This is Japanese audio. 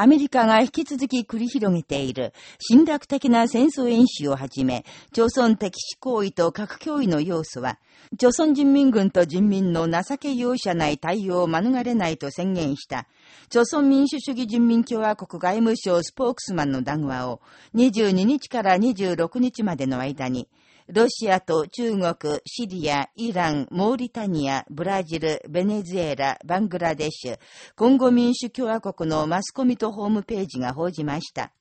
アメリカが引き続き繰り広げている侵略的な戦争演習をはじめ、朝鮮敵視行為と核脅威の要素は、朝鮮人民軍と人民の情け容赦ない対応を免れないと宣言した、朝鮮民主主義人民共和国外務省スポークスマンの談話を22日から26日までの間に、ロシアと中国、シリア、イラン、モーリタニア、ブラジル、ベネズエラ、バングラデシュ、コンゴ民主共和国のマスコミとホームページが報じました。